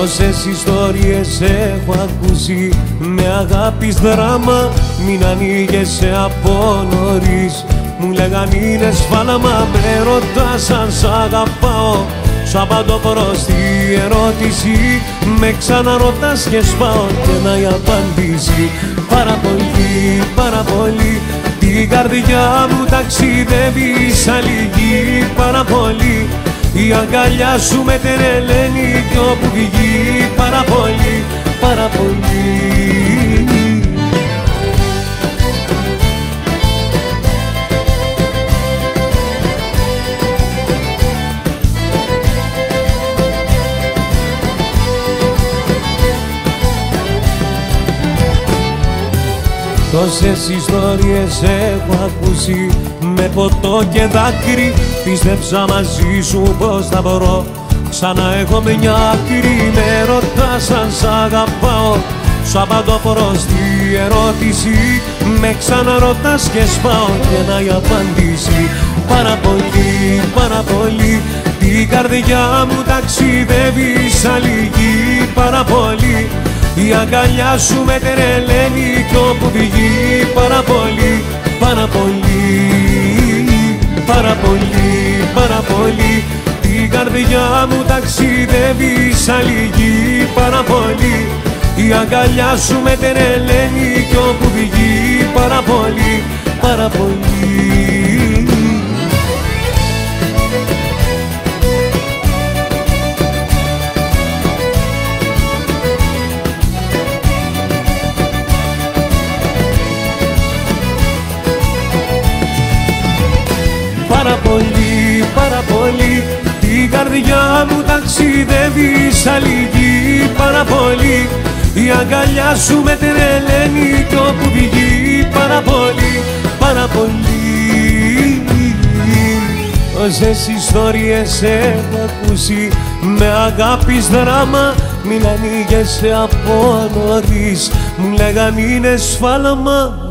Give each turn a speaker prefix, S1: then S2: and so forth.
S1: Τόσες ιστορίες έχω ακούσει. Με αγάπης δράμα Μην ανοίγεσαι από νωρίς. Μου λέγαν είναι σφάλαμα με ρωτάς αν σ' αγαπάω Σου απαντώ προς τη ερώτηση Με ξαναρωτάς και σπάω και να η απάντηση Πάρα πολύ, πάρα πολύ Την καρδιά μου ταξιδεύει σαν λυγή πάρα πολύ η αγκαλιά σου με τερελαίνει κι όπου βγει πάρα πολύ, πάρα πολύ Τόσες ιστορίες έχω ακούσει με ποτό και δάκρυ. Πίστεψα μαζί σου πως θα μπορώ. Ξανά έχω μια άκρη Με ρωτάς αν σ' αγαπάω. Σου απαντώ προς τη ερώτηση Με ξαναρωτάς και σπάω. Και να η απάντηση Πάρα πολύ, πάρα πολύ. Την καρδιά μου ταξιδεύει σαν λίγη Πάρα πολύ η αγκαλιά σου με τερελαίνει κι όπου βγει πάρα πολύ, πάρα πολύ, πάρα πολύ, πάρα πολύ. Την καρδιά μου ταξιδεύει σαν λίγη πάρα πολύ. Η αγκαλιά σου με τερελαίνει κι όπου βγει πάρα πολύ, πάρα πολύ πολύ, πάρα πολύ Την καρδιά μου ταξιδεύει σαν λίγη πάρα πολύ Η αγκαλιά σου με τρελαίνει κι όπου βγει πάρα πολύ, πάρα πολύ Όσες ιστορίες έχω ακούσει. Με αγάπης δράμα μην ανοίγεσαι από νωρίς μου λέγαν είναι σφάλαμα